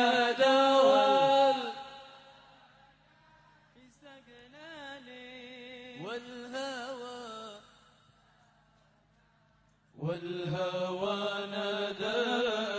يا دوال في استقلالي والهوى. والهوى نادى.